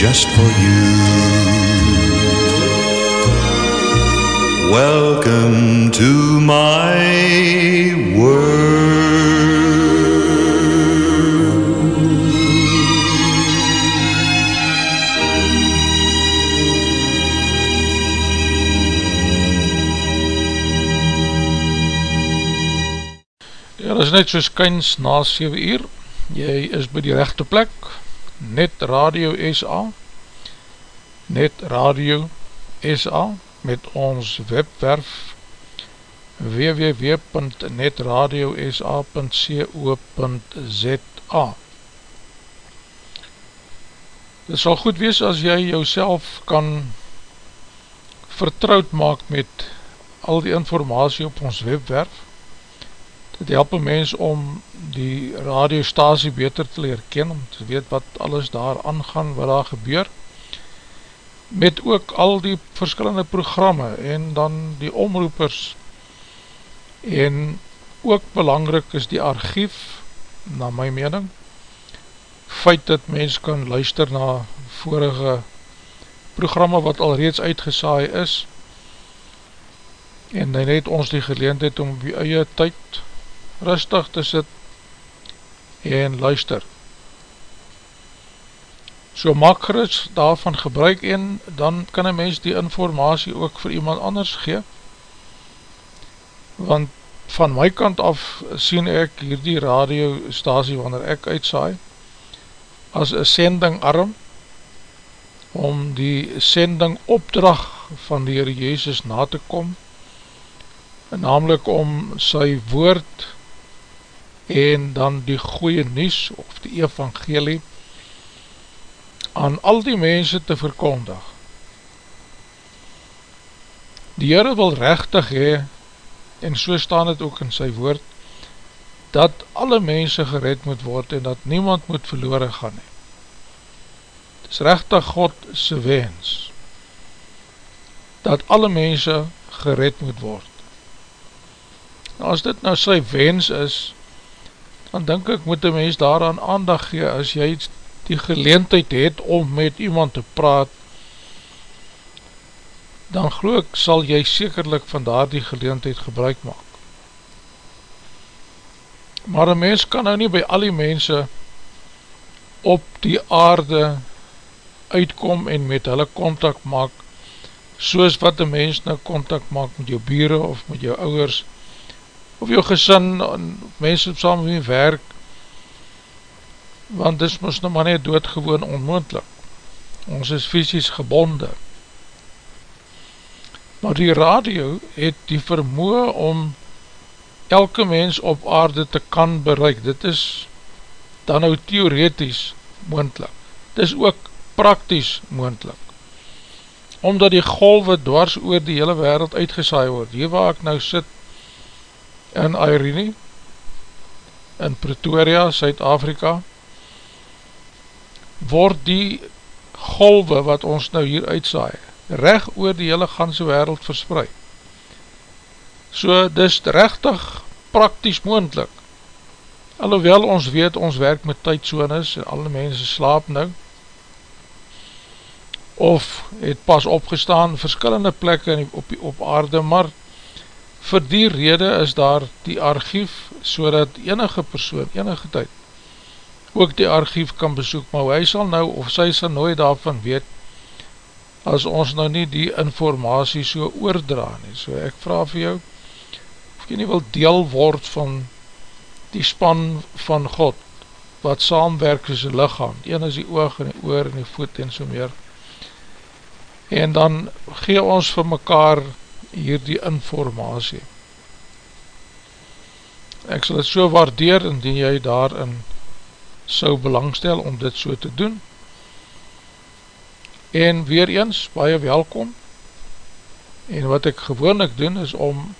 just for you. Welcome to my world. Ja, dat is net soos kyns na 7 uur, jy is by die rechte plek, Net Radio SA, Net Radio SA, met ons webwerf www.netradiosa.co.za Dit sal goed wees as jy jouself kan vertrouwd maak met al die informatie op ons webwerf Dit help een mens om die radiostasie beter te leer ken, om te weet wat alles daar aangaan, wat daar gebeur, met ook al die verskillende programme en dan die omroepers. En ook belangrijk is die archief, na my mening, feit dat mens kan luister na vorige programme wat al reeds uitgesaai is en dan het ons die geleendheid om die eie tyd rustig te sit en luister. So maak gerust daarvan gebruik en dan kan een mens die informatie ook vir iemand anders gee. Want van my kant af sien ek hierdie radiostasie wanneer ek uitsaai as een sending arm om die sending opdrag van die Heer Jezus na te kom namelijk om sy woord en dan die goeie nies of die evangelie aan al die mense te verkondig. Die Heere wil rechtig hee, en so staan het ook in sy woord, dat alle mense gered moet word en dat niemand moet verloren gaan hee. Het is rechtig God sy wens, dat alle mense gered moet word. Nou as dit nou sy wens is, dan denk ek moet die mens daaraan aandag gee as jy die geleentheid het om met iemand te praat. Dan geloof ek sal jy sekerlik van daar die geleentheid gebruik maak. Maar een mens kan nou nie by al die mense op die aarde uitkom en met hulle contact maak soos wat een mens nou contact maak met jou bure of met jou ouders of jou gesin, mense saam met werk, want dis moes nou maar net doodgewoon onmoendlik. Ons is fysisk gebonde. Maar die radio het die vermoe om elke mens op aarde te kan bereik, dit is dan nou theoretisch moendlik, dit is ook praktisch moendlik, omdat die golwe dwars oor die hele wereld uitgesaai word, hier waar ek nou sit in Irene, in Pretoria, Suid-Afrika, word die golwe wat ons nou hier uitsaai, recht oor die hele ganse wereld verspreid. So, dis rechtig praktisch moendlik. Alhoewel ons weet, ons werk met tydsones en alle mense slaap nou, of het pas opgestaan, verskillende plekke op, op aarde, maar vir die rede is daar die archief, so dat enige persoon, enige tyd, ook die archief kan besoek, maar hy sal nou, of sy sal nooit daarvan weet, as ons nou nie die informatie so oordra nie. So ek vraag vir jou, of jy nie wil deel word van die span van God, wat saamwerk is die lichaam, die ene is die oog en die oor en die voet en so meer, en dan gee ons vir mekaar hier die informatie. Ek sal het so waardeer, indien jy daarin sou belangstel om dit so te doen, en weer eens, baie welkom, en wat ek gewoonlik doen, is om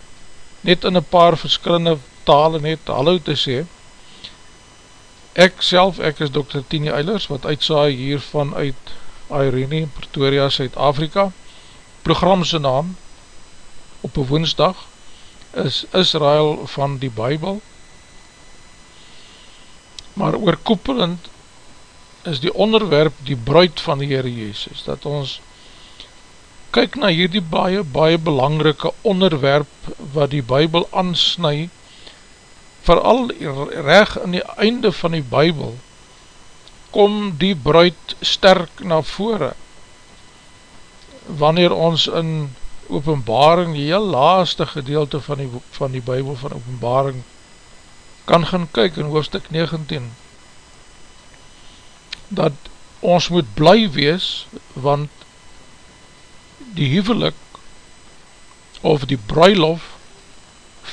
net in een paar verskillende tale net hallo te sê, ek self, ek is Dr. Tini Eilers, wat uitsaai hier vanuit Irene, Pretoria, Suid-Afrika. Programse naam op een woensdag is Israel van die Bijbel. Maar oorkoepelend is die onderwerp die bruid van die Heere Jezus, dat ons kyk na hierdie baie, baie belangrike onderwerp wat die Bijbel ansnui, vooral reg in die einde van die Bijbel, kom die bruid sterk na vore wanneer ons in openbaring die heel laaste gedeelte van die, van die bybel van openbaring kan gaan kyk in hoofdstuk 19 dat ons moet bly wees want die huwelik of die bruilof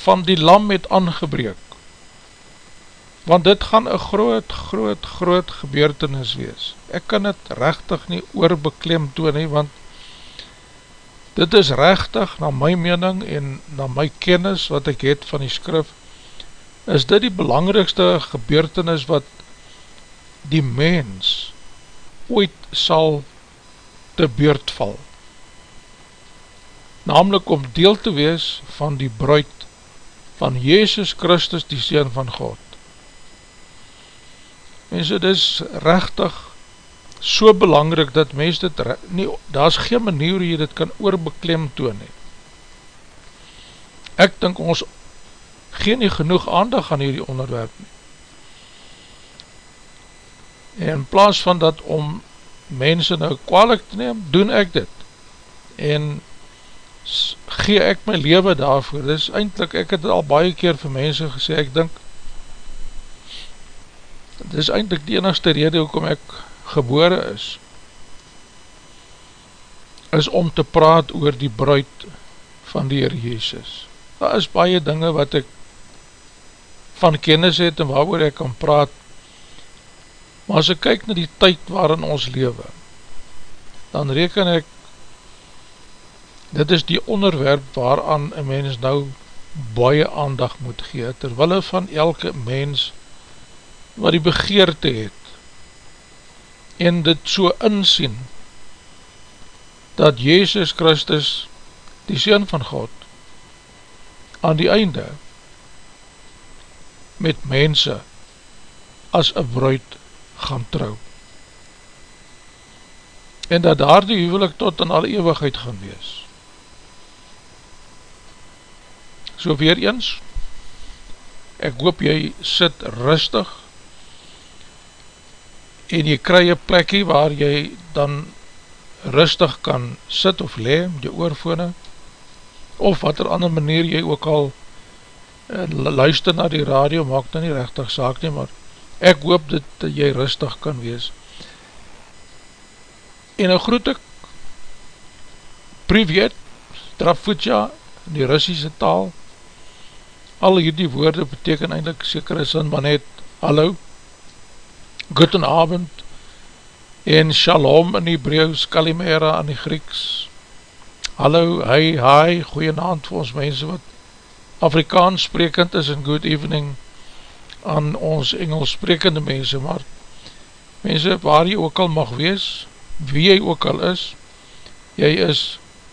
van die lam het aangebreek want dit gaan een groot, groot, groot gebeurtenis wees. Ek kan het rechtig nie oorbeklem toon nie, want dit is rechtig, na my mening en na my kennis wat ek het van die skrif, is dit die belangrikste gebeurtenis wat die mens ooit sal te beurt val. Namelijk om deel te wees van die bruid van Jezus Christus, die Seen van God. Mense, dit is rechtig so belangrijk dat mens dit, nie, daar is geen manier hoe jy dit kan oorbeklem toon nie. Ek dink ons geen nie genoeg aandag aan hierdie onderwerp nie. En in plaas van dat om mense nou kwalik te neem, doen ek dit. En gee ek my leven daarvoor. Dit is eindelijk, ek het al baie keer vir mense gesê, ek dink, dit is eindelijk die enigste rede hoekom ek gebore is is om te praat oor die bruid van die Heer Jezus. Daar is baie dinge wat ek van kennis het en waar ek kan praat maar as ek kyk na die tyd waarin ons lewe dan reken ek dit is die onderwerp waaraan een mens nou baie aandag moet gee terwille van elke mens wat die begeerte het en dit so insien dat Jezus Christus die Seen van God aan die einde met mense as een bruid gaan trouw en dat daar die huwelik tot in alle eeuwigheid gaan wees. So weer eens ek hoop jy sit rustig en jy kry een plekkie waar jy dan rustig kan sit of le met jou oorvone of wat er ander manier jy ook al uh, luister na die radio maak dan nie rechtig saak nie maar ek hoop dat, jy rustig kan wees. En een groet ek Privet Drafutja in die Russische taal. Al hierdie woorde beteken eindelijk sekere sin, maar net hallo, guten avond, en shalom in Hebrews, kalimera in die Grieks, hallo, hi, hi, goeie naand vir ons mense wat Afrikaans sprekend is en good evening aan ons Engels sprekende mense, maar mense waar jy ook al mag wees, wie jy ook al is, jy is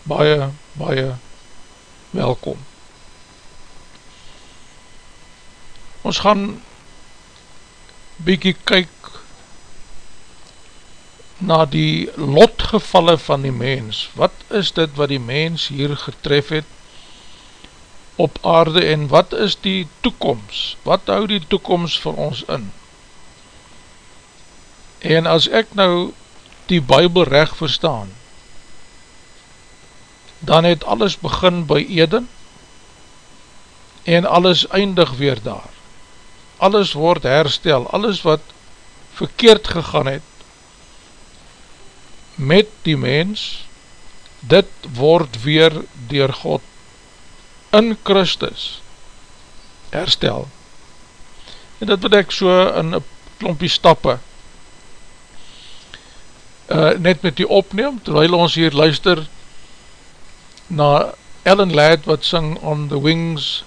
baie, baie welkom. Ons gaan bykie kyk na die lotgevalle van die mens. Wat is dit wat die mens hier getref het op aarde en wat is die toekomst? Wat hou die toekomst van ons in? En as ek nou die bybel recht verstaan, dan het alles begin by Eden en alles eindig weer daar alles word herstel, alles wat verkeerd gegaan het met die mens, dit word weer dier God in Christus herstel. En dit wat ek so in een klompie stappe uh, net met die opneem, terwijl ons hier luister na Ellen Ladd wat sing On the Wings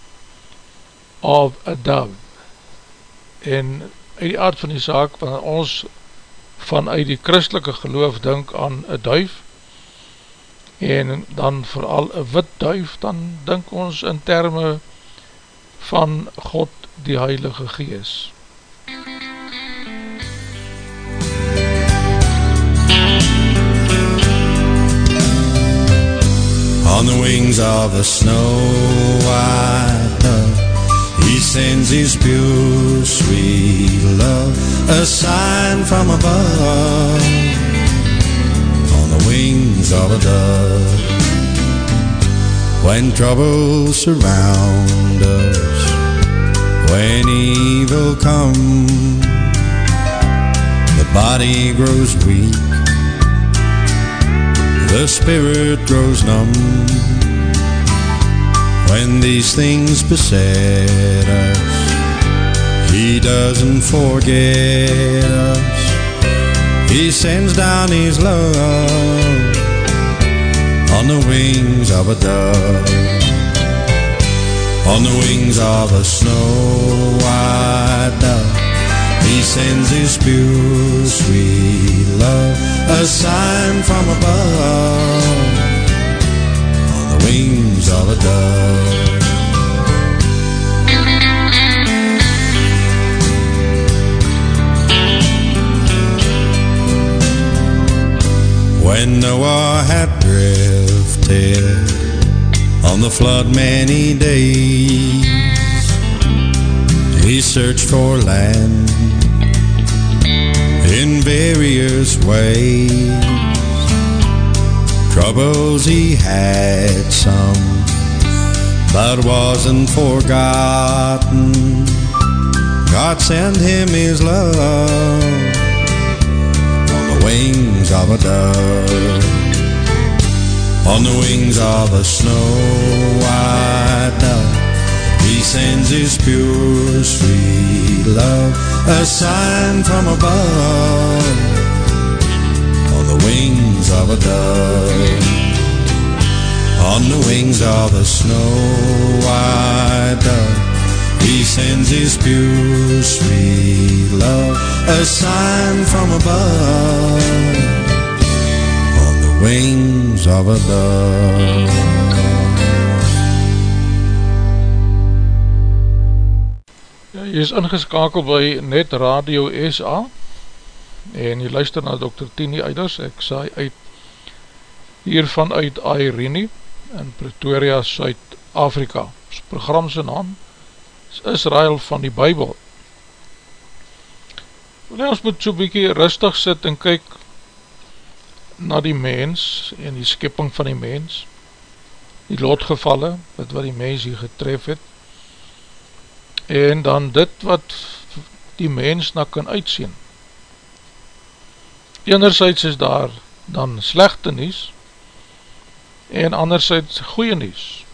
of a Dove en uit die aard van die saak, van ons vanuit die christelike geloof dink aan een duif, en dan vooral een wit duif, dan dink ons in termen van God die Heilige Gees. On the wings of a snow white He sends his pure sweet love, a sign from above, on the wings of a dove. When troubles surround us, when evil comes, the body grows weak, the spirit grows numb when these things beset us, He doesn't forget us. He sends down His love on the wings of a dove, on the wings of a snow white dove. He sends His pure, sweet love, a sign from above the flood many days, he searched for land in various ways. Troubles he had some, but wasn't forgotten. God sent him his love on the wings of a dove, on the wings of a snow white dove. He sends his pure, sweet love, a sign from above on the wings of a dove On the wings of a snow white dove He sends his pure sweet love A sign from above wings of a dove jy is ingeskakeld by Net Radio SA en jy luister na Dr. Tini Eiders, ek saai uit hiervan uit Airene in Pretoria, Suid-Afrika. Ons programse naam is Israel van die Bijbel. Wanneer ons moet so bykie rustig sit en kyk na die mens en die skipping van die mens, die lotgevalle, wat wat die mens hier getref het, en dan dit wat die mens na kan uitsien, enerzijds is daar dan slechte nies en anderzijds goeie nies.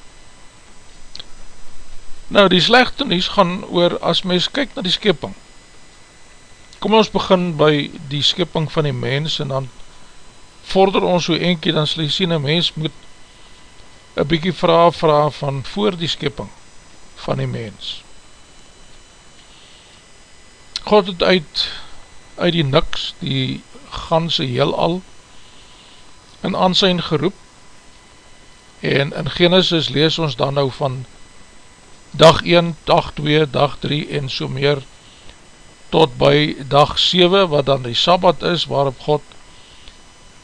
Nou die slechte nies gaan oor as mens kyk na die skepping. Kom ons begin by die skepping van die mens en dan vorder ons so enkie, dan sal jy sien, een mens moet een bykie vraag vraag van voor die skepping van die mens. God het uit, uit die niks, die ganse heel al, in aansijn geroep, en in Genesis lees ons dan nou van dag 1, dag 2, dag 3 en so meer, tot by dag 7, wat dan die Sabbat is, waarop God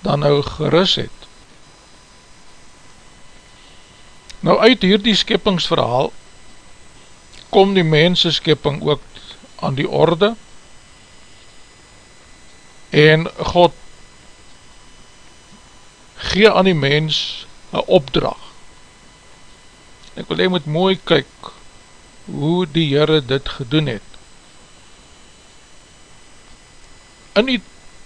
dan nou geris het. Nou uit hierdie skeppingsverhaal, kom die mense skepping ook aan die orde, en God gee aan die mens een opdrag. Ek wil jy moet mooi kyk hoe die Heere dit gedoen het. In die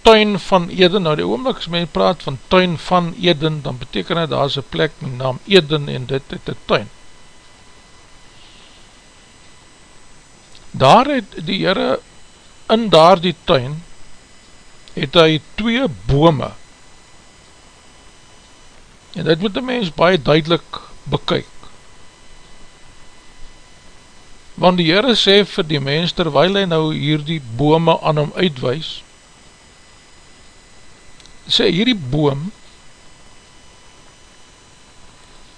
tuin van Eden, nou die oomlik as my praat van tuin van Eden, dan beteken het daar is een plek met naam Eden en dit het een tuin. Daar het die Heere in daar die tuin het hy twee bome. En dit moet die mens baie duidelik bekyk. Want die Heere sê vir die mens terwijl hy nou hier die bome aan hom uitwees sê hierdie boom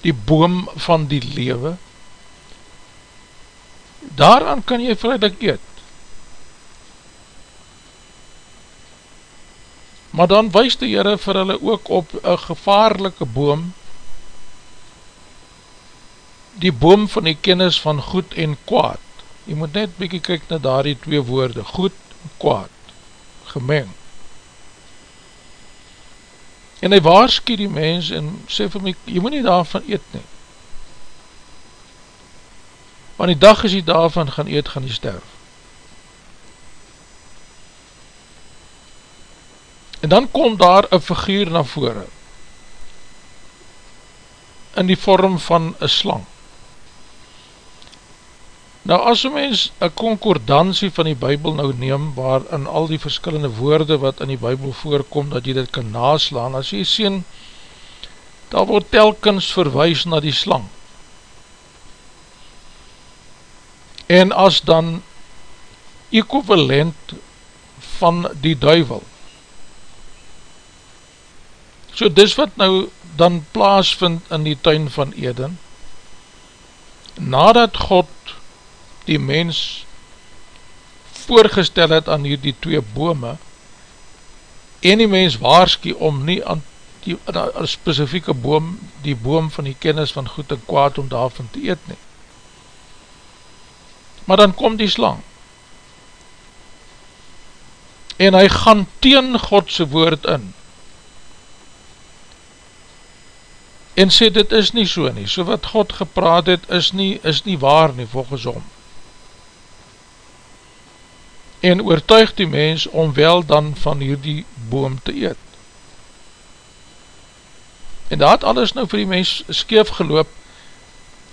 die boom van die lewe daaraan kan jy vrijdag eet maar dan wees die Heere vir hulle ook op een gevaarlike boom, die boom van die kennis van goed en kwaad. Jy moet net bykie kyk na daar die twee woorde, goed en kwaad, gemeng. En hy waarskie die mens en sê vir my, jy moet nie daarvan eet nie. Want die dag as jy daarvan gaan eet, gaan jy sterf. En dan kom daar een figuur na vore in die vorm van een slang. Nou as een mens een concordantie van die bybel nou neem, waar in al die verskillende woorde wat in die bybel voorkom, dat jy dit kan naslaan, as jy sien, daar word telkens verwijs na die slang. En as dan equivalent van die duivel, So dis wat nou dan plaas vind in die tuin van Eden, nadat God die mens voorgestel het aan hier die twee bome, en die mens waarskie om nie aan die aan specifieke boom, die boom van die kennis van goed en kwaad om daarvan te eet nie. Maar dan kom die slang, en hy gaan teen Godse woord in, en sê dit is nie so nie, so wat God gepraat het is nie, is nie waar nie volgens hom. En oortuig die mens om wel dan van hierdie boom te eet. En daar het alles nou vir die mens skeef geloop,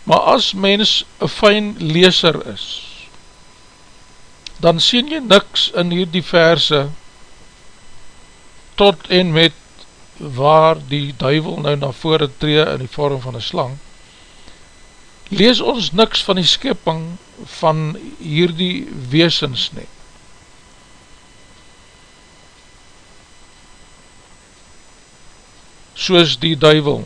maar as mens een fijn leeser is, dan sien jy niks in hierdie verse tot en met waar die duivel nou na vore tree in die vorm van een slang, lees ons niks van die skepping van hierdie weesens nie. Soos die duivel,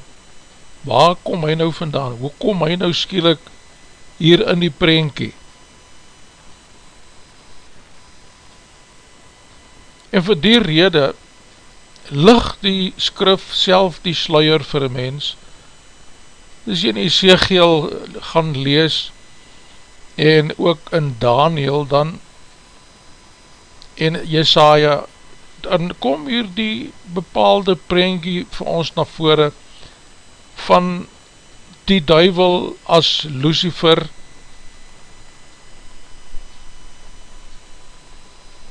waar kom hy nou vandaan? Hoe kom hy nou skielik hier in die prentjie? En vir die rede lig die skrif self die sluier vir een mens. As jy in Ezekiel gaan lees en ook in Daniel dan en Jesaja dan kom hier die bepaalde prentjie vir ons na vore van die duivel as Lucifer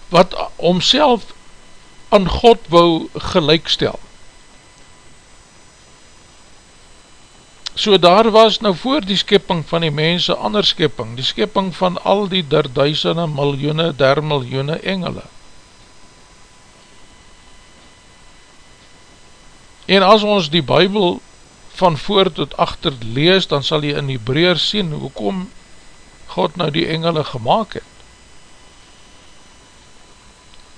wat omself aan God wou gelijkstel. So daar was nou voor die skepping van die mense ander skepping, die skepping van al die der duisende, miljoene, der miljoene engele. En as ons die bybel van voor tot achter lees, dan sal jy in die breer sien, hoekom God nou die engele gemaakt het.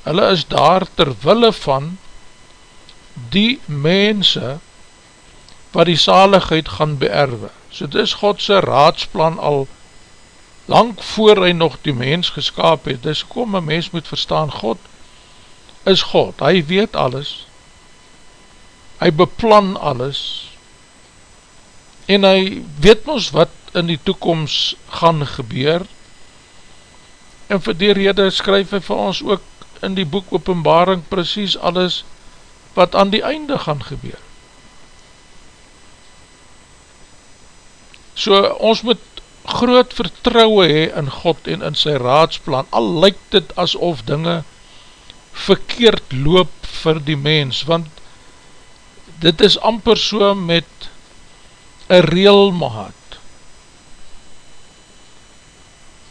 Hulle is daar terwille van die mense wat die saligheid gaan beerwe. So dit is Godse raadsplan al lang voor hy nog die mens geskaap het. Dis kom een mens moet verstaan, God is God. Hy weet alles. Hy beplan alles. En hy weet ons wat in die toekomst gaan gebeur. En vir die rede skryf hy vir ons ook in die boek openbaring precies alles wat aan die einde gaan gebeur. So ons moet groot vertrouwe hee in God en in sy raadsplan, al lyk dit asof dinge verkeerd loop vir die mens, want dit is amper so met een reelmaat,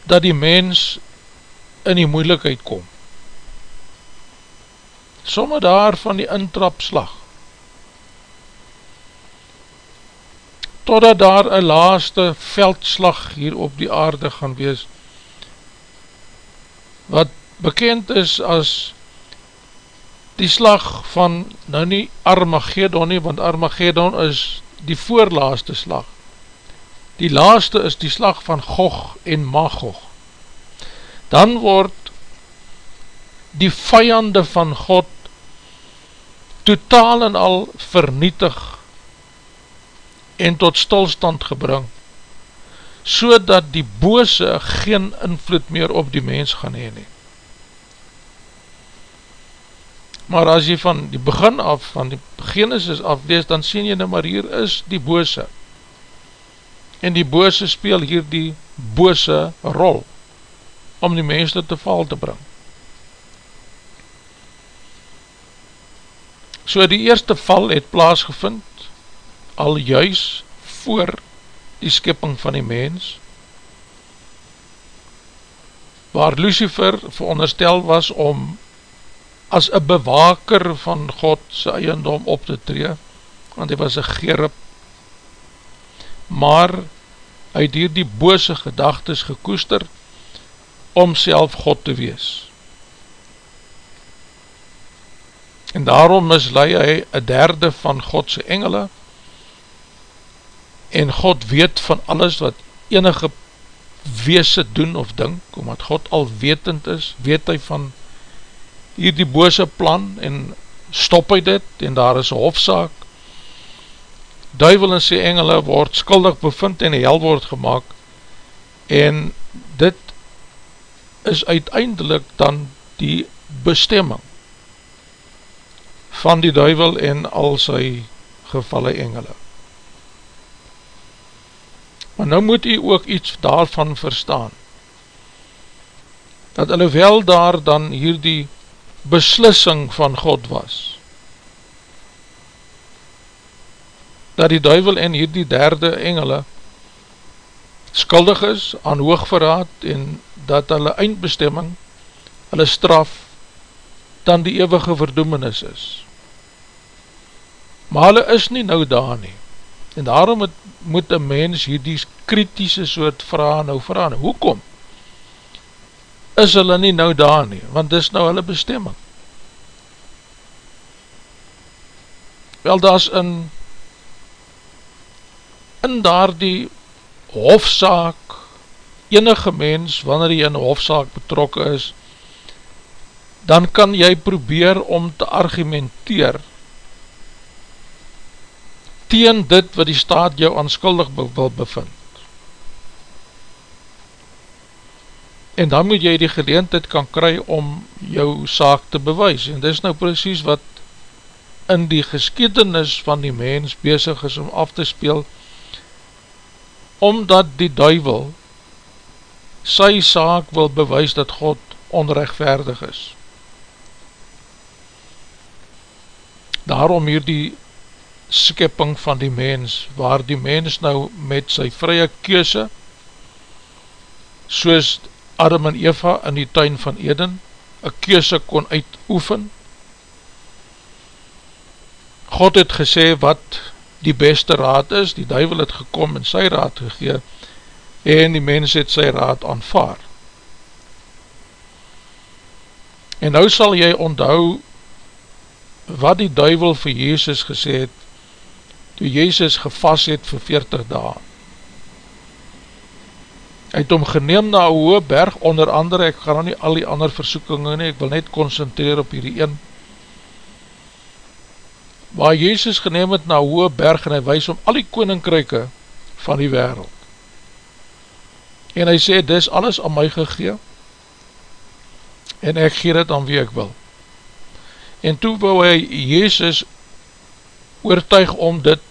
dat die mens in die moeilikheid kom. Somme daar van die intrapslag, totdat daar een laaste veldslag hier op die aarde gaan wees, wat bekend is as die slag van, nou nie Armageddon nie, want Armageddon is die voorlaaste slag. Die laaste is die slag van Gog en Magog. Dan word die vijande van God totaal en al vernietig en tot stilstand gebring, so dat die bose geen invloed meer op die mens gaan heen nie. Maar as jy van die begin af, van die genesis af lees, dan sien jy nou maar hier is die bose. En die bose speel hier die bose rol, om die mense te val te bring. So die eerste val het plaasgevind, al juis voor die skipping van die mens, waar Lucifer veronderstel was om as een bewaker van God sy eiendom op te tree, want hy was een gerip, maar hy het hier die bose gedagtes gekoester om self God te wees. En daarom mislui hy een derde van Godse engele, en God weet van alles wat enige weese doen of dink, omdat God al wetend is, weet hy van hier die bose plan en stop hy dit en daar is een hofzaak. Duivel en sy engele word skuldig bevind en hel word gemaakt en dit is uiteindelik dan die bestemming van die duivel en al sy gevalle engele. Maar nou moet u ook iets daarvan verstaan. Dat alhoewel daar dan hier die beslissing van God was, dat die duivel en hier die derde engele skuldig is aan hoogverraad en dat hulle eindbestemming, hulle straf, dan die eeuwige verdoemenis is. Maar hulle is nie nou daar nie. En daarom het, moet een mens hier die kritische soort vraag nou vraag. Hoekom? Is hulle nie nou daar nie? Want dis nou hulle bestemming. Wel, daar is in in daar die hofzaak enige mens, wanneer jy in hofzaak betrokken is, dan kan jy probeer om te argumenteer teen dit wat die staat jou aanskuldig wil bevind. En dan moet jy die geleentheid kan kry om jou saak te bewys. En dit is nou precies wat in die geskiedenis van die mens bezig is om af te speel, omdat die duivel sy saak wil bewys dat God onrechtvaardig is. Daarom hier die skepping van die mens, waar die mens nou met sy vrye keuse, soos Adam en Eva in die tuin van Eden, een keuse kon uitoefen. God het gesê wat die beste raad is, die duivel het gekom en sy raad gegeen, en die mens het sy raad aanvaard. En nou sal jy onthou wat die duivel vir Jezus gesê het, toe Jezus gevas het vir 40 dagen. Hy het hom geneem na een hoge berg, onder andere, ek gaan nou nie al die ander versoekingen nie, ek wil net concentreer op hierdie een, waar Jezus geneem het na een hoge berg, en hy wees om al die koninkryke van die wereld. En hy sê, dis alles aan my gegeen, en ek gee dit aan wie ek wil. En toe wou hy Jezus oortuig om dit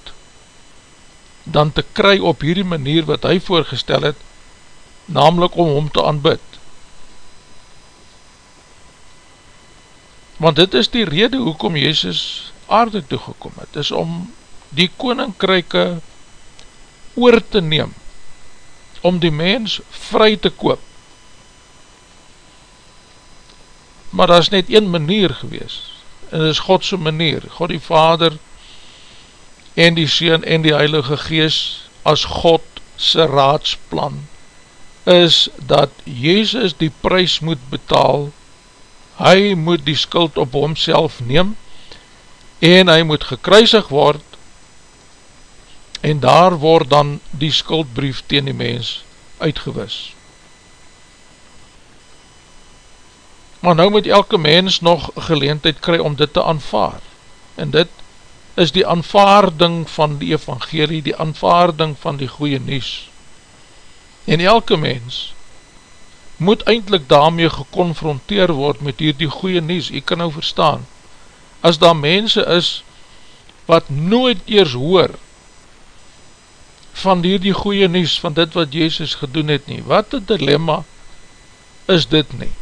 dan te kry op hierdie manier wat hy voorgestel het, namelijk om hom te aanbid. Want dit is die rede hoekom Jezus aarde toegekom het, is om die koninkryke oor te neem, om die mens vry te koop, maar daar is net een manier gewees, en dit is Godse manier, God die Vader, en die Seen en die Heilige Gees, as God sy raadsplan, is dat Jezus die prijs moet betaal, hy moet die skuld op homself neem, en hy moet gekruisig word, en daar word dan die skuldbrief teen die mens uitgewis. maar nou moet elke mens nog geleentheid kry om dit te aanvaar, en dit is die aanvaarding van die evangelie, die aanvaarding van die goeie nies, en elke mens moet eindelijk daarmee geconfronteer word met hier die goeie nies, ek kan nou verstaan, as daar mense is wat nooit eers hoor van hier die goeie nies, van dit wat Jezus gedoen het nie, wat een dilemma is dit nie,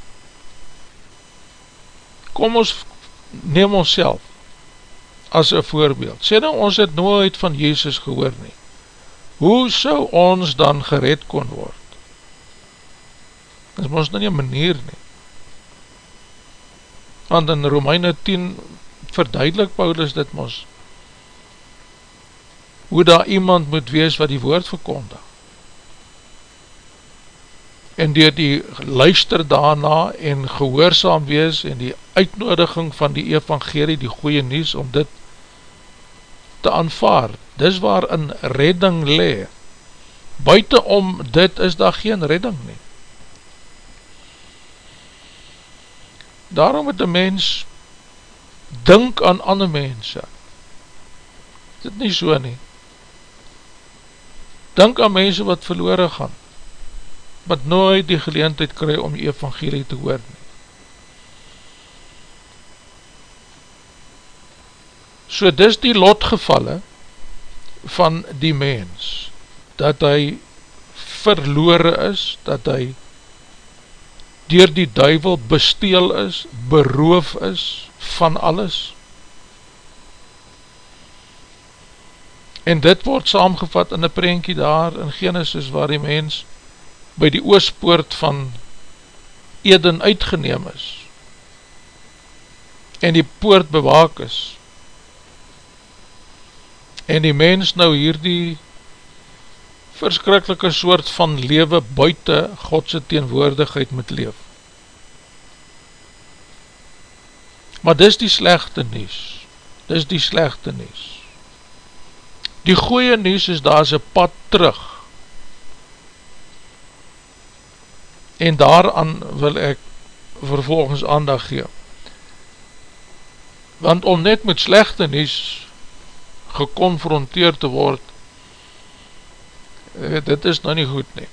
kom ons neem ons self as een voorbeeld. Sê nou ons het nooit van Jezus gehoor nie. Hoe sou ons dan gered kon word? Dit is ons nou nie manier nie. Want in Romeine 10 verduidelik Paulus dit ons hoe daar iemand moet wees wat die woord verkondig en door die luister daarna en gehoorzaam wees en die uitnodiging van die evangelie, die goeie nies, om dit te aanvaard. Dis waar een redding le. Buitenom dit is daar geen redding nie. Daarom het die mens dink aan ander mense. Dit nie so nie. Dink aan mense wat verloren gaan wat nooit die geleentheid kry om die evangelie te hoor nie. So dis die lotgevalle van die mens, dat hy verloore is, dat hy dier die duivel besteel is, beroof is van alles. En dit word saamgevat in een prentje daar in Genesis waar die mens by die oospoort van Eden uitgeneem is en die poort bewaak is en die mens nou hier die verskrikkelike soort van lewe buiten Godse teenwoordigheid moet leef. Maar dis die slechte nies, dis die slechte nies. Die goeie nies is daar is een pad terug, en daaraan wil ek vervolgens aandag gee. Want om net met slechte nies geconfronteerd te word, eh, dit is nou nie goed nie.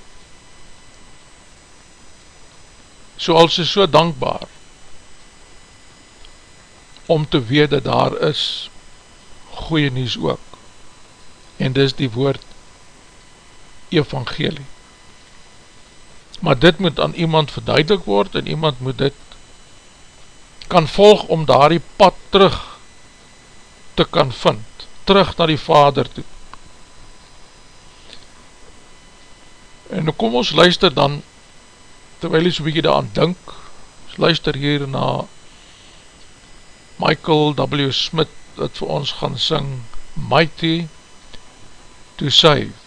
So als is so dankbaar om te weet dat daar is goeie nies ook. En dis die woord evangelie maar dit moet aan iemand verduidelik word en iemand moet dit kan volg om daar die pad terug te kan vind terug na die vader toe. En nou kom ons luister dan, terwijl jy so'n bykie daar aan dink, ons luister hier na Michael W. Smith, wat vir ons gaan sing, Mighty to Save.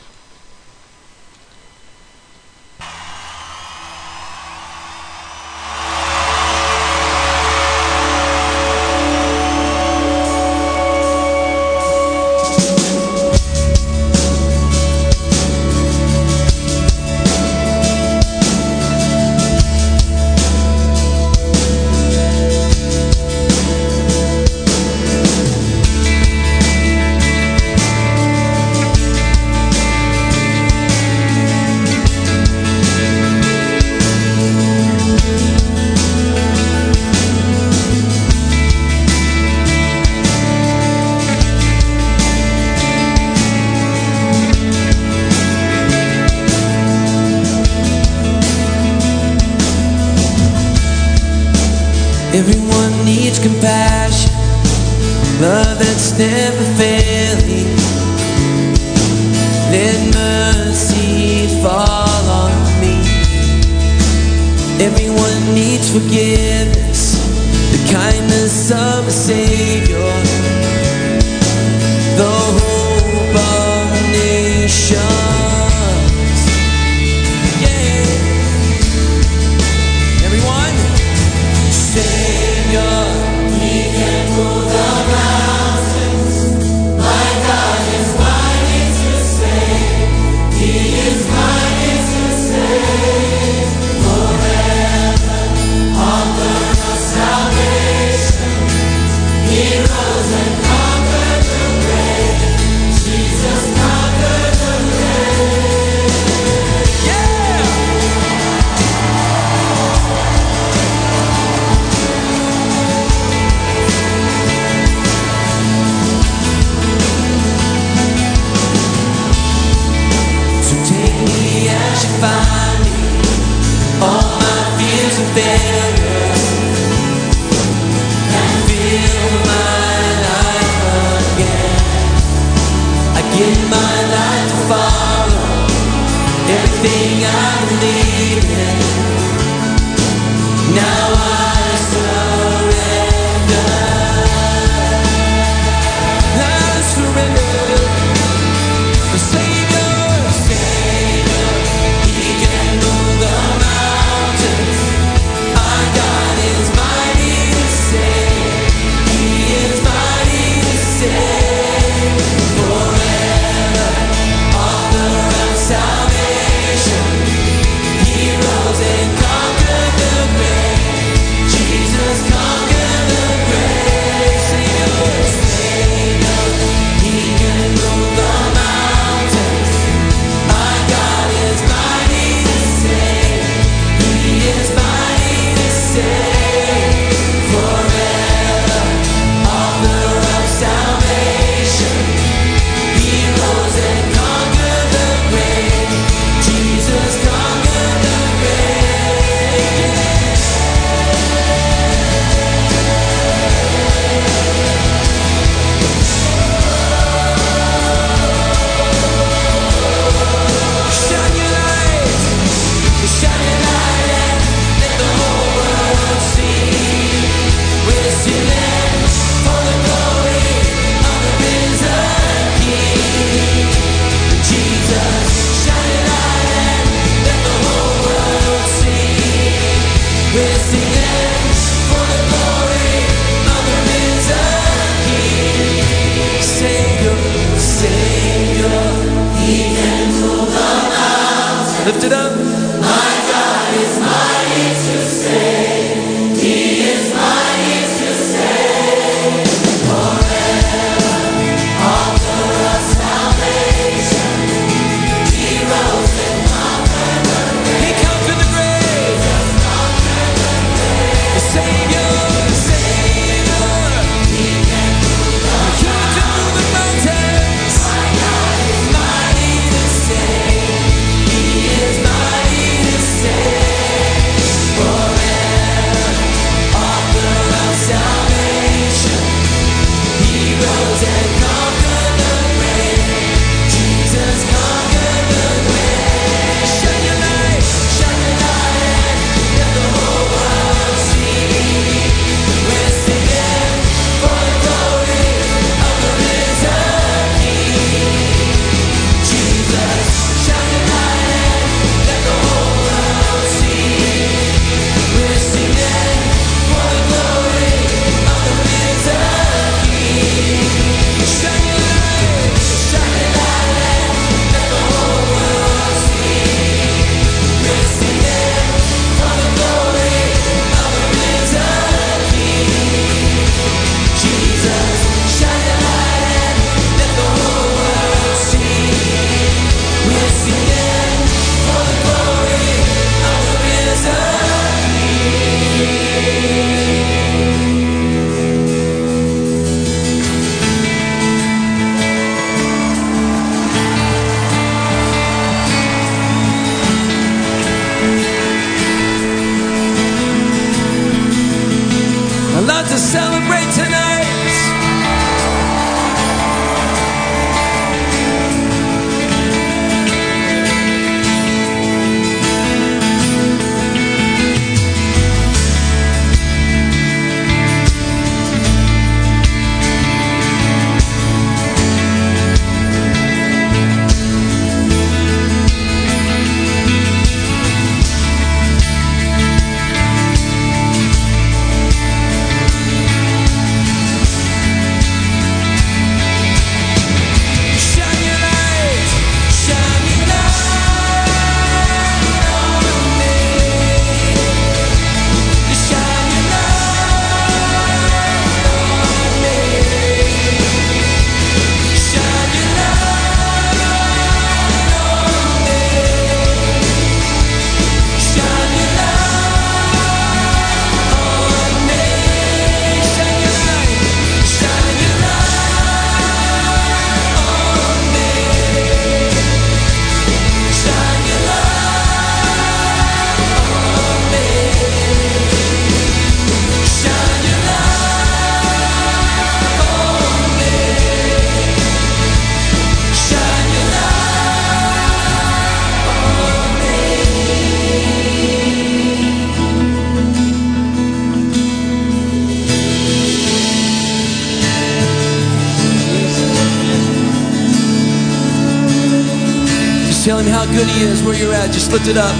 Good he is where you're at. Just lift it up.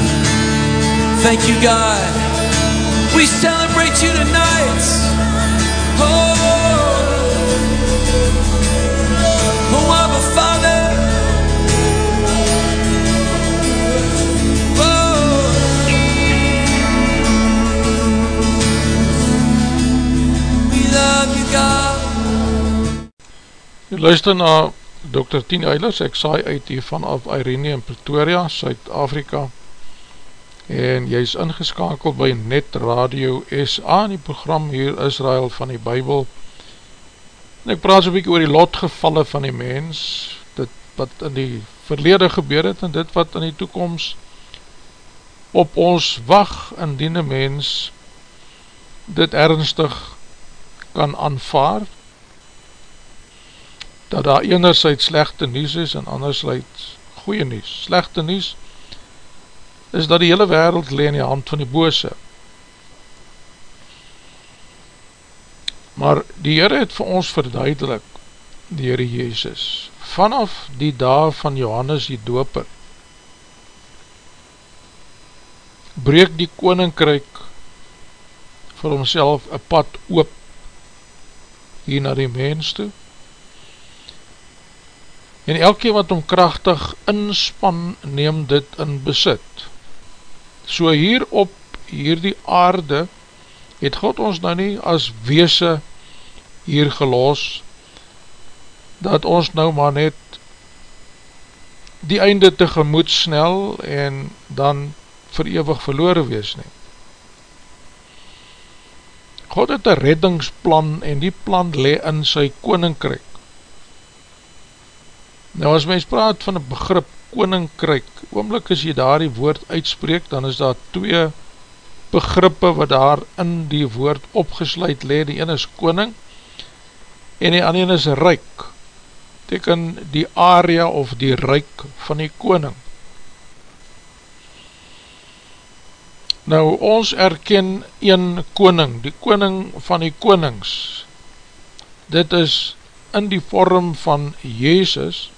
Thank you, God. We celebrate you tonight. Oh, oh Abba Father. Oh, we love you, God. Jy luister na Dr. Tien Eilers, ek saai uit hier vanaf Irene in Pretoria, Suid-Afrika en jy is ingeskakeld by Net Radio SA in die program hier Israel van die Bijbel en ek praat so'n bykie oor die lotgevalle van die mens dit wat in die verlede gebeur het en dit wat in die toekomst op ons wacht indien die mens dit ernstig kan aanvaard dat daar enerzijds slechte nies is en anderzijds goeie nies. Slechte nies is dat die hele wereld leen in die hand van die bose. Maar die Heere het vir ons verduidelik, die Heere Jezus, vanaf die dag van Johannes die Doper, breek die koninkryk vir homself een pad oop hier na die mens toe, en elke wat om krachtig inspan neem dit in besit. So hier op hierdie aarde het God ons nou nie as weese hier gelos dat ons nou maar net die einde tegemoet snel en dan verewig verloore wees nie. God het een reddingsplan en die plan le in sy koninkryk Nou as mens praat van een begrip koninkryk, oomlik as jy daar die woord uitspreek, dan is daar twee begrippe wat daar in die woord opgesluit le, die ene is koning en die ander is ryk, teken die area of die ryk van die koning. Nou ons erken een koning, die koning van die konings, dit is in die vorm van Jezus,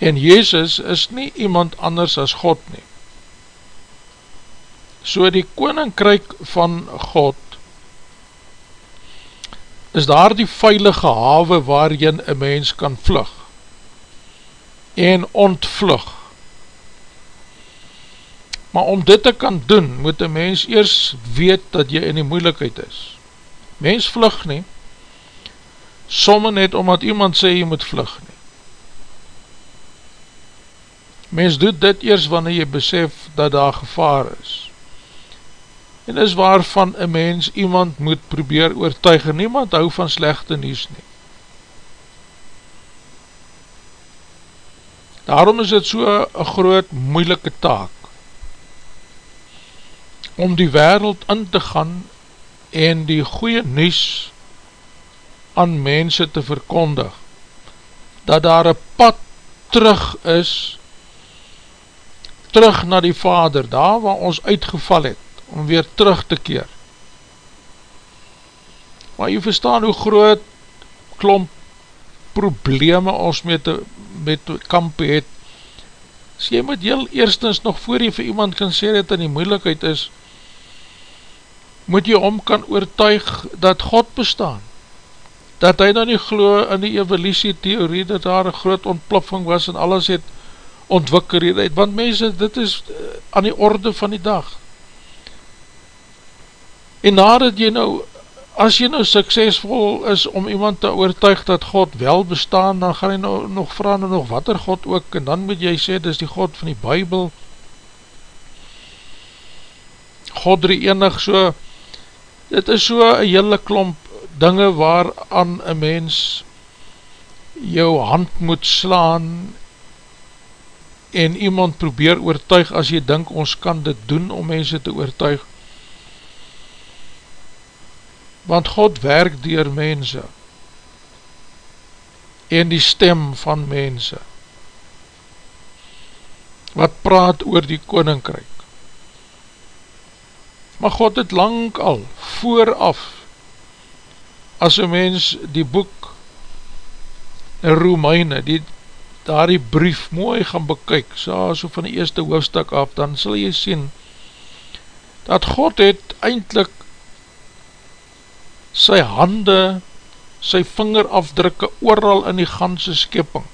En Jezus is nie iemand anders as God nie. So die koninkryk van God is daar die veilige hawe waarin een mens kan vlug en ontvlug. Maar om dit te kan doen, moet een mens eers weet dat jy in die moeilikheid is. Mens vlug nie, somme net omdat iemand sê jy moet vlug nie. Mens doet dit eers wanneer jy besef dat daar gevaar is. En is waarvan een mens iemand moet probeer oortuig en niemand hou van slechte nies nie. Daarom is dit so een groot moeilike taak om die wereld in te gaan en die goeie nies aan mense te verkondig dat daar een pad terug is terug na die vader, daar waar ons uitgeval het, om weer terug te keer. Maar jy verstaan hoe groot klomp probleme ons met, met kamp het, as jy moet heel eerstens nog voor jy vir iemand kan sê dat in die moeilikheid is, moet jy om kan oortuig dat God bestaan, dat hy dan nie glo in die evolutie theorie, dat daar een groot ontploffing was en alles het ontwikker hieruit, want mense, dit is uh, aan die orde van die dag. En nadat jy nou, as jy nou suksesvol is om iemand te oortuig dat God wel bestaan, dan gaan jy nou nog vraag nou nog wat er God ook, en dan moet jy sê, dit is die God van die Bijbel, God drie enig so, dit is so een hele klomp dinge waaraan een mens jou hand moet slaan en iemand probeer oortuig as jy dink ons kan dit doen om mense te oortuig. Want God werk dier mense. En die stem van mense. Wat praat oor die koninkryk. Maar God het lang al vooraf as een mens die boek in Romeine die daar die brief mooi gaan bekyk, so, so van die eerste hoofdstuk af, dan sal jy sien, dat God het eindelijk sy hande, sy vingerafdrukke ooral in die ganse skepping.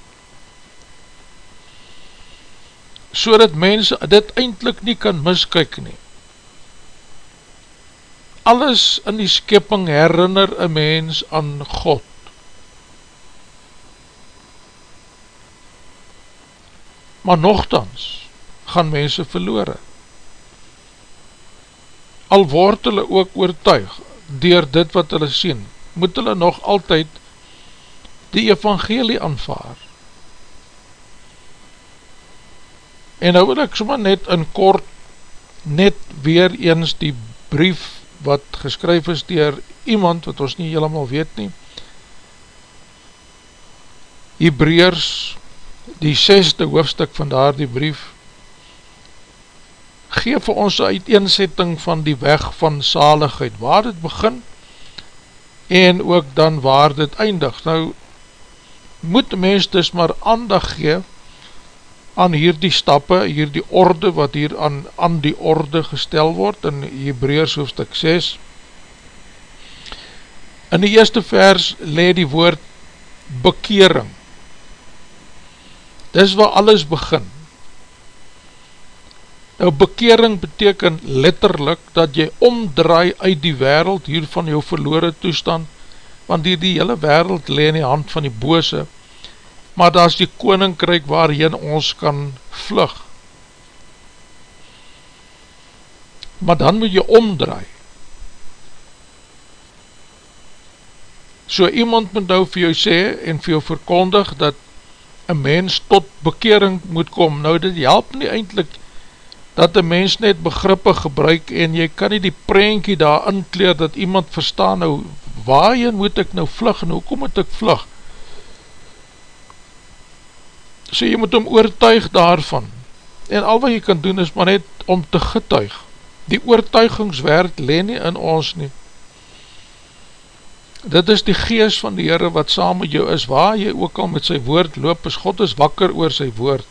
So dat mense dit eindelijk nie kan miskyk nie. Alles in die skepping herinner een mens aan God. Maar nogthans gaan mense verloore. Al word hulle ook oortuig, dier dit wat hulle sien, moet hulle nog altyd die evangelie aanvaar. En nou wil ek soma net in kort net weer eens die brief wat geskryf is dier iemand wat ons nie helemaal weet nie. Hebreërs, die zesde hoofdstuk van daar die brief, geef vir ons uiteenzetting van die weg van zaligheid, waar dit begin en ook dan waar dit eindig. Nou, moet mens dus maar aandag geef aan hierdie stappe, hierdie orde wat hier aan, aan die orde gestel word in Hebreërs hoofdstuk 6. In die eerste vers le die woord bekering. Dis waar alles begin. Nou bekering beteken letterlik dat jy omdraai uit die wereld hier van jou verloore toestand, want die, die hele wereld le in die hand van die bose, maar daar is die koninkryk waarin ons kan vlug. Maar dan moet jy omdraai. So iemand moet nou vir jou sê en vir jou verkondig dat een mens tot bekering moet kom. Nou dit help nie eindelijk dat een mens net begrippe gebruik en jy kan nie die prentjie daar inkleer dat iemand verstaan nou, waarin moet ek nou vlug en hoekom moet ek vlug? So jy moet om oortuig daarvan en al wat jy kan doen is maar net om te getuig. Die oortuigingswerk leen nie in ons nie. Dit is die geest van die Heere wat saam met jou is, waar jy ook al met sy woord loop, is God is wakker oor sy woord.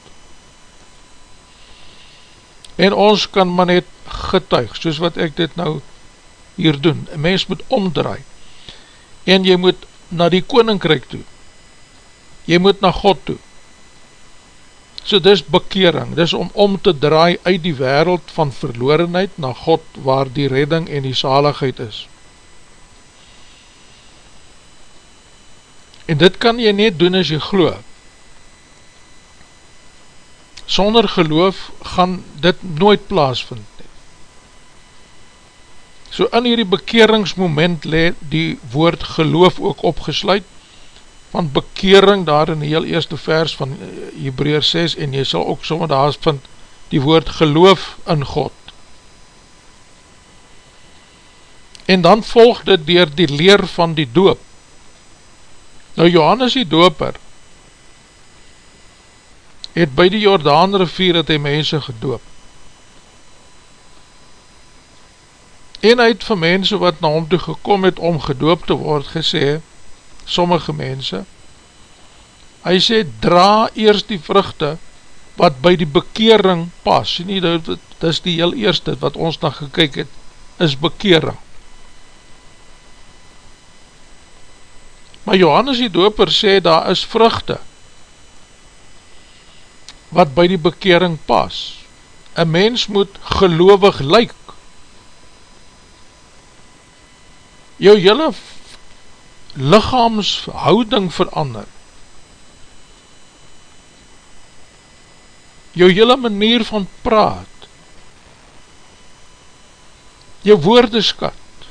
En ons kan maar net getuig, soos wat ek dit nou hier doen, een mens moet omdraai, en jy moet na die koninkryk toe, jy moet na God toe, so dis bekering, dis om om te draai uit die wereld van verlorenheid na God, waar die redding en die zaligheid is. En dit kan jy net doen as jy geloof, sonder geloof gaan dit nooit plaasvind. So in hierdie bekeringsmoment le die woord geloof ook opgesluit, van bekering daar in die heel eerste vers van Hebreer 6 en jy sal ook sommer daar vind die woord geloof in God. En dan volg dit dier die leer van die doop. Nou Johannes die doper, het by die Jordaan rivier het hy mense gedoop. En hy het vir mense wat na hom toe gekom het om gedoop te word gesê, sommige mense, hy sê, dra eers die vruchte wat by die bekering pas, nie, dit, dit is die heel eerste wat ons na gekyk het, is bekering. Maar Johannes die doper sê, daar is vruchte, wat by die bekering pas. Een mens moet gelovig lyk. Jou jylle lichaamshouding verander. Jou jylle manier van praat. Jou woordeskat.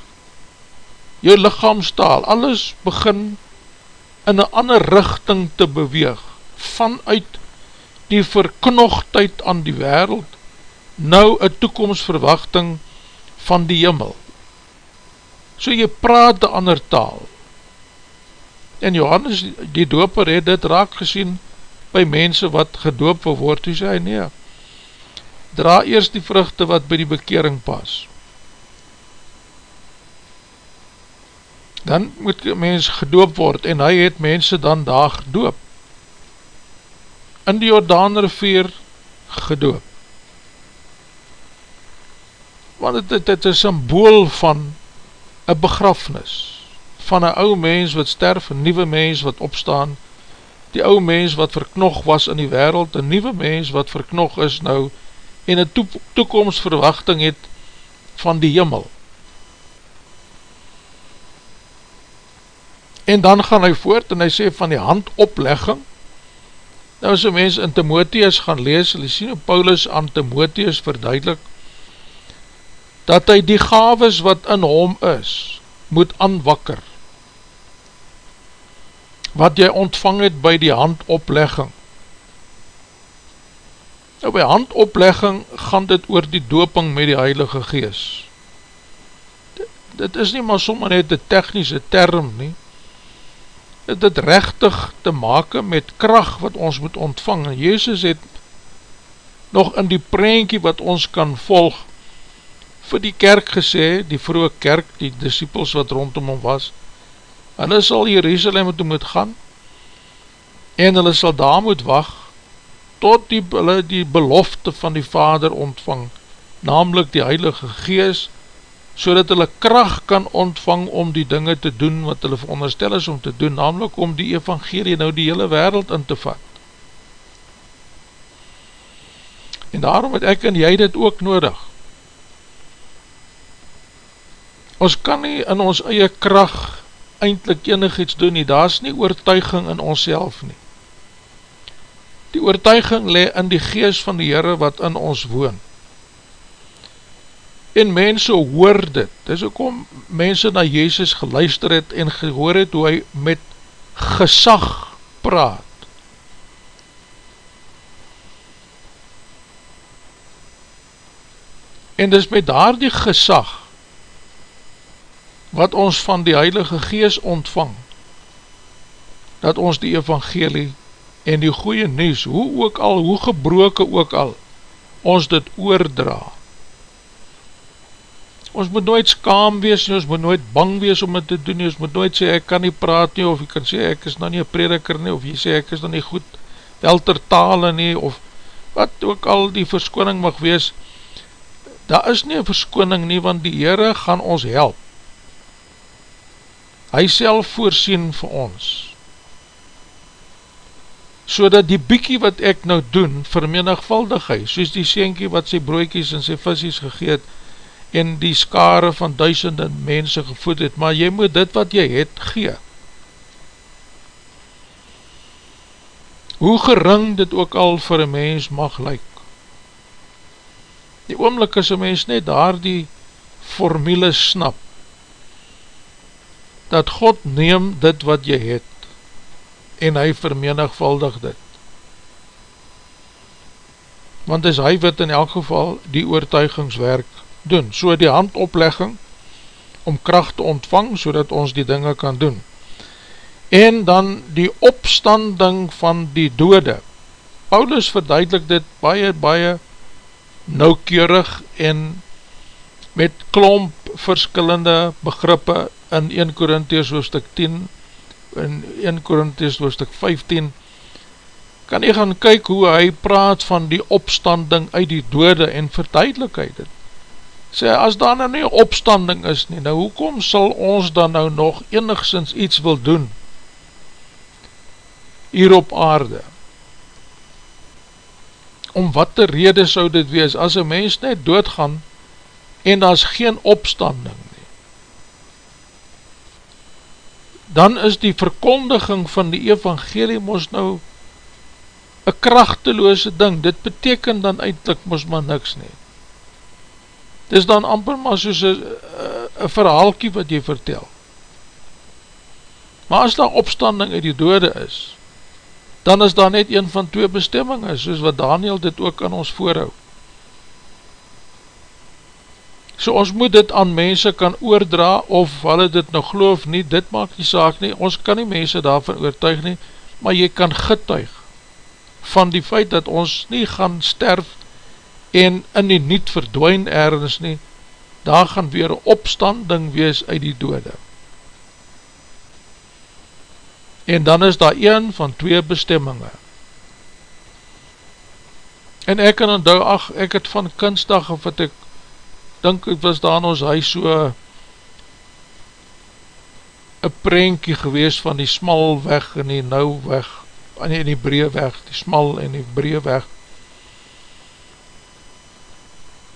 Jou lichaamstaal. Alles begin in een ander richting te beweeg. Vanuit die verknogtheid aan die wereld nou een toekomstverwachting van die jimmel. So jy praat die ander taal. En Johannes die doper het dit raak gesien by mense wat gedoop word, toe sê hy nee, dra eerst die vruchte wat by die bekering pas. Dan moet mens gedoop word en hy het mense dan daar gedoop. in die Jordaanrivier gedoop. Want het, het, het is symbool van een begrafnis, van een ou mens wat sterf, een nieuwe mens wat opstaan, die ou mens wat verknog was in die wereld, een nieuwe mens wat verknog is nou, en een toekomstverwachting het van die jimmel. En dan gaan hy voort en hy sê van die handoplegging, nou as een mens in Timotheus gaan lees, hy sien hoe Paulus aan Timotheus verduidelik, dat hy die gaves wat in hom is, moet aanwakker, wat jy ontvang het by die handoplegging. Nou by handoplegging gaan dit oor die doping met die Heilige Gees. Dit is nie maar sommer net die technische term nie. Dit het rechtig te maken met kracht wat ons moet ontvang. En Jezus het nog in die prentjie wat ons kan volg vir die kerk gesê, die vroege kerk, die disciples wat rondom hom was, hulle sal Jerusalem toe moet gaan, en hulle sal daar moet wacht, tot die, hulle die belofte van die Vader ontvang, namelijk die Heilige Gees, so dat hulle kracht kan ontvang om die dinge te doen wat hulle veronderstel is om te doen, namelijk om die evangelie nou die hele wereld in te vat. En daarom het ek en jy dit ook nodig. Ons kan nie in ons eie kracht eindelijk enig iets doen nie, daar is nie oortuiging in ons nie. Die oortuiging le in die geest van die Heere wat in ons woon. En mense hoor dit, dis ook om mense na Jezus geluister het en gehoor het hoe hy met gesag praat. En dis met daar die gesag wat ons van die Heilige Gees ontvang, dat ons die evangelie en die goeie nies, hoe ook al, hoe gebroke ook al, ons dit oordra. Ons moet nooit skaam wees, nie, ons moet nooit bang wees om dit te doen, nie, ons moet nooit sê ek kan nie praat nie, of jy kan sê ek is nou nie een prediker nie, of jy sê ek is nou nie goed welter tale nie, of wat ook al die verskoning mag wees, daar is nie een verskoning nie, want die Heere gaan ons help. Hy self voorsien vir ons, so dat die bykie wat ek nou doen, vermenigvuldig hy, soos die sienkie wat sy broekies en sy visies gegeet, en die skare van duisende mense gevoed het, maar jy moet dit wat jy het gee. Hoe gering dit ook al vir een mens mag lyk. Die oomlik is een mens net daar die formule snap, dat God neem dit wat jy het, en hy vermenigvuldig dit. Want is hy wat in elk geval die oortuigingswerk doen. So die handoplegging om kracht te ontvang, so dat ons die dinge kan doen. En dan die opstanding van die dode. Paulus verduidelik dit baie, baie noukeurig en met klomp verskillende begrippe in 1 Korinties hoofdstuk 10 in 1 Korinties hoofdstuk 15 kan jy gaan kyk hoe hy praat van die opstanding uit die dode en verduidelikheid het. Sê, as daar nou nie opstanding is nie, nou hoekom sal ons dan nou nog enigszins iets wil doen hier op aarde? Om wat te rede sou dit wees, as een mens net doodgaan en daar is geen opstanding, dan is die verkondiging van die evangelie ons nou een krachteloze ding, dit beteken dan eindelijk ons maar niks nie. Dit is dan amper maar soos een verhaalkie wat jy vertel. Maar as daar opstanding uit die dode is, dan is daar net een van twee bestemmingen, soos wat Daniel dit ook aan ons voorhoud. So ons moet dit aan mense kan oordra of hulle dit nou geloof nie, dit maak die saak nie, ons kan nie mense daarvan oortuig nie, maar jy kan getuig van die feit dat ons nie gaan sterf en in die niet verdwijn ergens nie, daar gaan weer opstanding wees uit die dode. En dan is daar een van twee bestemmingen. En ek kan onthou, ach, ek het van kunstdag, of wat ek, dink het was daar in ons huis so, een prentje gewees van die smal weg en die nou weg, en die, die breë weg, die smal en die breë weg.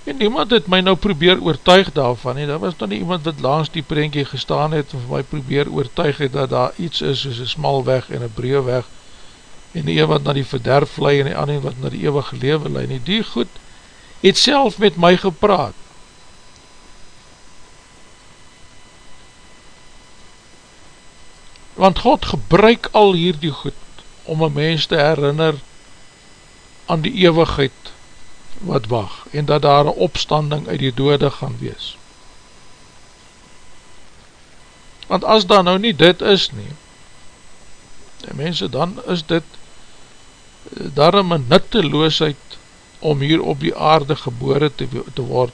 En niemand het my nou probeer oortuig daarvan, nie. daar was dan nie iemand wat langs die prentje gestaan het, of my probeer oortuig het, dat daar iets is, soos een smal weg en een breë weg, en die een wat na die verderf lei, en die ander wat na die eeuwige lewe lei, nie. die goed het self met my gepraat, want God gebruik al hierdie goed om een mens te herinner aan die eeuwigheid wat wacht en dat daar een opstanding uit die dode gaan wees. Want as daar nou nie dit is nie, die mense, dan is dit eh, daarom een nutteloosheid om hier op die aarde gebore te, te word,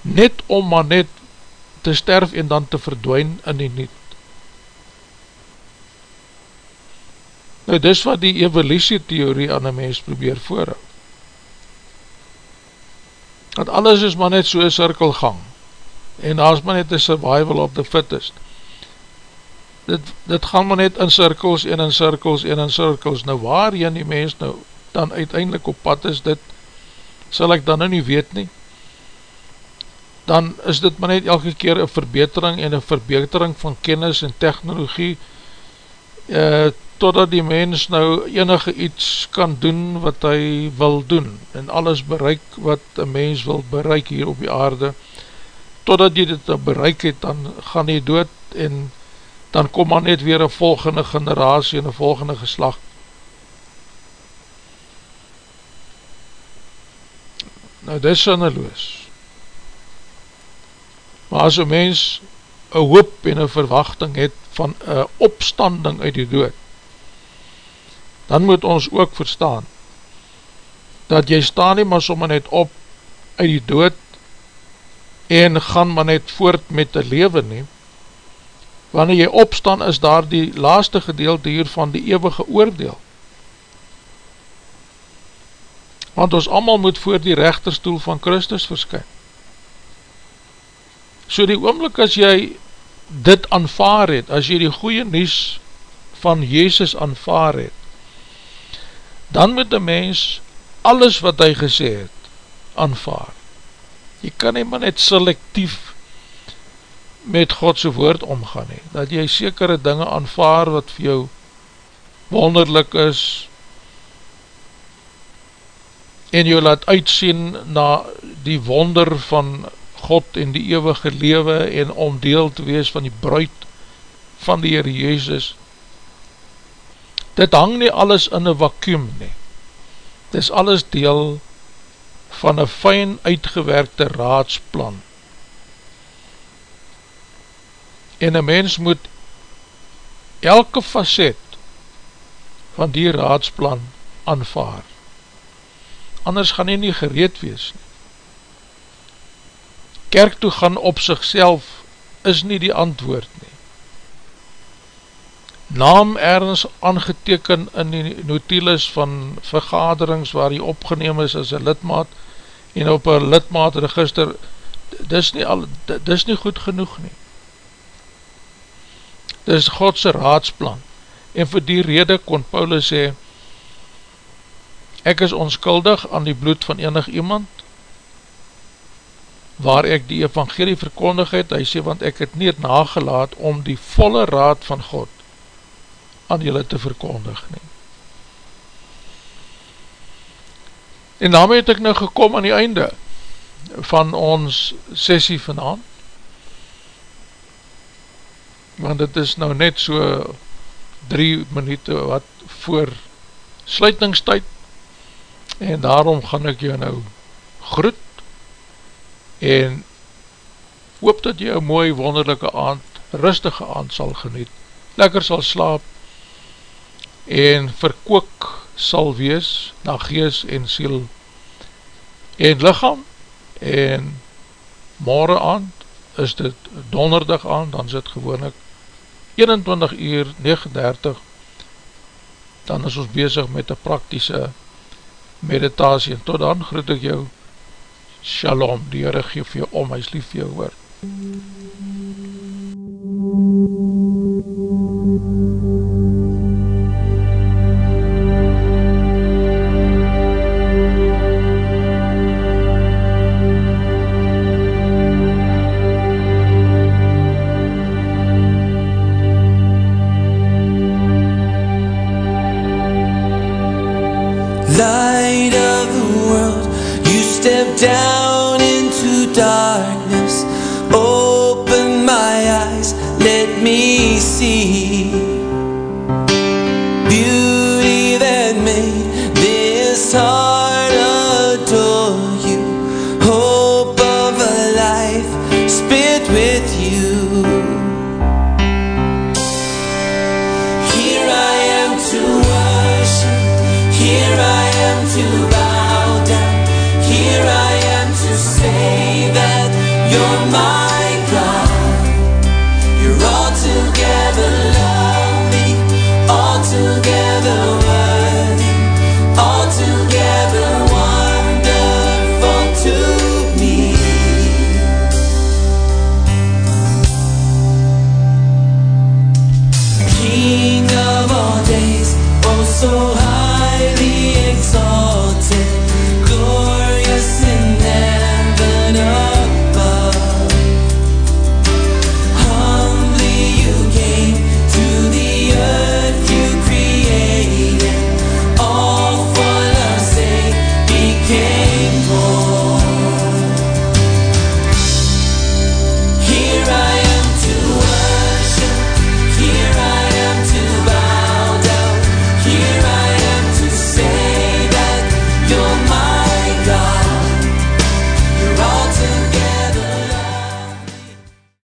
net om maar net te sterf en dan te verdwijn in die niet. Nou dis wat die evolutietheorie aan die mens probeer voorhoud. Want alles is maar net so een cirkelgang en daar is maar net een survival of the fittest. Dit, dit gaan maar net in cirkels en in cirkels en in cirkels. Nou waar jy die mens nou dan uiteindelik op pad is, dit sal ek dan nou nie weet nie. Dan is dit maar net elke keer een verbetering en een verbetering van kennis en technologie uh, totdat die mens nou enige iets kan doen wat hy wil doen en alles bereik wat een mens wil bereik hier op die aarde totdat jy dit bereik het dan gaan hy dood en dan kom maar net weer een volgende generatie en een volgende geslag. Nou dit is sinneloos. Maar as een mens een hoop en een verwachting het van een opstanding uit die dood. Dan moet ons ook verstaan, dat jy staan nie maar sommer net op uit die dood, en gaan maar net voort met die leven nie, wanneer jy opstaan is daar die laaste gedeelte hier van die eeuwige oordeel, want ons allemaal moet voor die rechterstoel van Christus verskyn. So die oomlik as jy dit aanvaar het, as jy die goeie nies van Jezus aanvaar het, dan moet die mens alles wat hy gesê het aanvaar. Jy kan nie maar net selectief met Godse woord omgaan nie, dat jy sekere dinge aanvaar wat vir jou wonderlik is en jou laat uitsien na die wonder van God en die eeuwige lewe en om deel te wees van die bruid van die Heer Jezus. Dit hang nie alles in een vacuum nie, dit is alles deel van een fijn uitgewerkte raadsplan, en een mens moet elke facet van die raadsplan aanvaar, anders gaan hy nie gereed wees nie. Kerk toe gaan op sigself is nie die antwoord nie. Naam ergens aangeteken in die notules van vergaderings waar die opgeneem is as een lidmaat en op een lidmaatregister dis nie, al, dis nie goed genoeg nie. Dis Godse raadsplan. En vir die rede kon Paulus sê ek is onskuldig aan die bloed van enig iemand waar ek die evangelie verkondig het, hy sê want ek het nie het nagelaat om die volle raad van God aan julle te verkondig nie. En daarmee het ek nou gekom aan die einde van ons sessie vanavond, want het is nou net so drie minuut wat voor sluitingstijd, en daarom gaan ek jou nou groet, en hoop dat jy een mooi wonderlijke aand, rustige aand sal geniet, lekker sal slaap en verkook sal wees na gees en siel en lichaam. En morgen aand is dit donderdag aand, dan sit gewoon ek 21 uur 39 dan is ons bezig met die praktische meditasie en tot dan groet ek jou. Shalom, die Heere geef jou om, hy is lief vir jou hoor. Thank you.